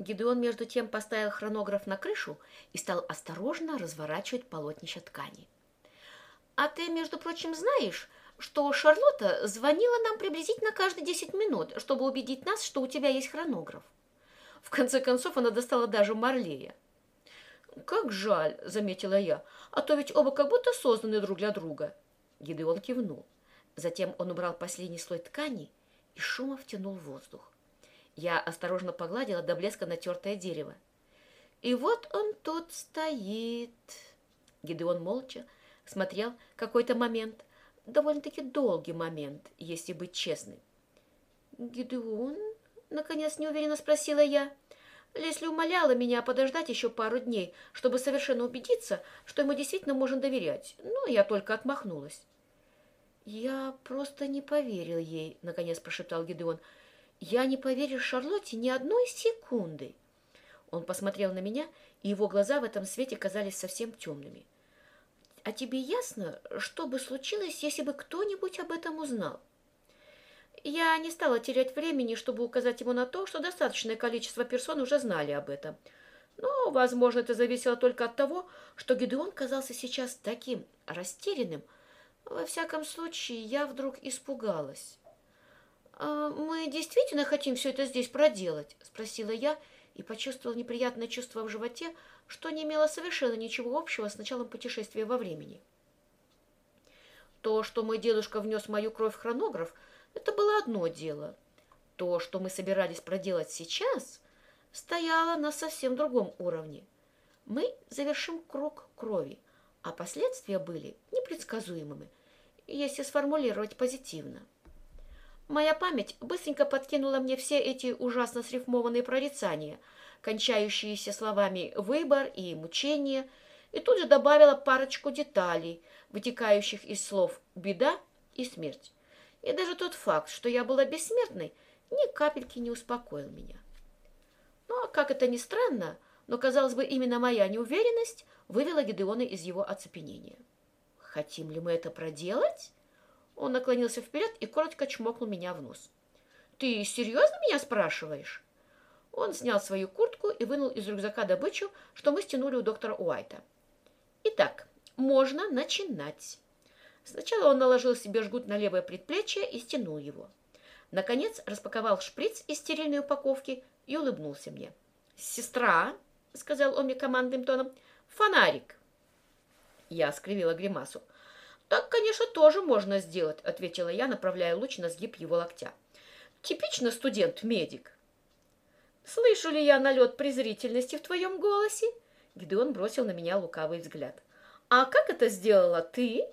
Гидеон между тем поставил хронограф на крышу и стал осторожно разворачивать полотнище ткани. «А ты, между прочим, знаешь, что Шарлотта звонила нам приблизительно каждые десять минут, чтобы убедить нас, что у тебя есть хронограф?» В конце концов, она достала даже Марлея. «Как жаль», — заметила я, — «а то ведь оба как будто созданы друг для друга». Гидеон кивнул. Затем он убрал последний слой ткани и шумом втянул воздух. Я осторожно погладила до блеска натертое дерево. И вот он тут стоит. Гидеон молча смотрел какой-то момент, довольно-таки долгий момент, если быть честным. «Гидеон?» — наконец неуверенно спросила я. Лесли умоляла меня подождать еще пару дней, чтобы совершенно убедиться, что ему действительно можно доверять, но я только отмахнулась. «Я просто не поверил ей», — наконец прошептал Гидеон. «Я не поверил Шарлотте ни одной секунды». Он посмотрел на меня, и его глаза в этом свете казались совсем темными. «А тебе ясно, что бы случилось, если бы кто-нибудь об этом узнал?» Я не стала терять времени, чтобы указать ему на то, что достаточное количество персон уже знали об этом. Но, возможно, это зависело только от того, что Гедеон казался сейчас таким растерянным, во всяком случае, я вдруг испугалась. «А «Мы действительно хотим все это здесь проделать?» – спросила я и почувствовала неприятное чувство в животе, что не имело совершенно ничего общего с началом путешествия во времени. То, что мой дедушка внес мою кровь в хронограф, это было одно дело. То, что мы собирались проделать сейчас, стояло на совсем другом уровне. Мы завершим круг крови, а последствия были непредсказуемыми – если сформулировать позитивно. Моя память быстренько подкинула мне все эти ужасно срифмованные прорицания, кончающиеся словами «выбор» и «мучение», и тут же добавила парочку деталей, вытекающих из слов «беда» и «смерть». И даже тот факт, что я была бессмертной, ни капельки не успокоил меня. Ну, а как это ни странно, но, казалось бы, именно моя неуверенность вывела Гедеона из его оцепенения. Хотим ли мы это проделать? Он наклонился вперед и коротко чмокнул меня в нос. Ты серьезно меня спрашиваешь? Он снял свою куртку и вынул из рюкзака добычу, что мы стянули у доктора Уайта. Итак, можно начинать. Сначала он наложил себе жгут на левое предплечье и стянул его. Наконец распаковал шприц из стерильной упаковки и улыбнулся мне. «Сестра», — сказал он мне командным тоном, — «фонарик». Я скривила гримасу. «Так, конечно, тоже можно сделать», — ответила я, направляя луч на сгиб его локтя. «Типично студент-медик». «Слышу ли я налет презрительности в твоем голосе?» Гидеон бросил на меня лукавый взгляд. «А как это сделала ты?»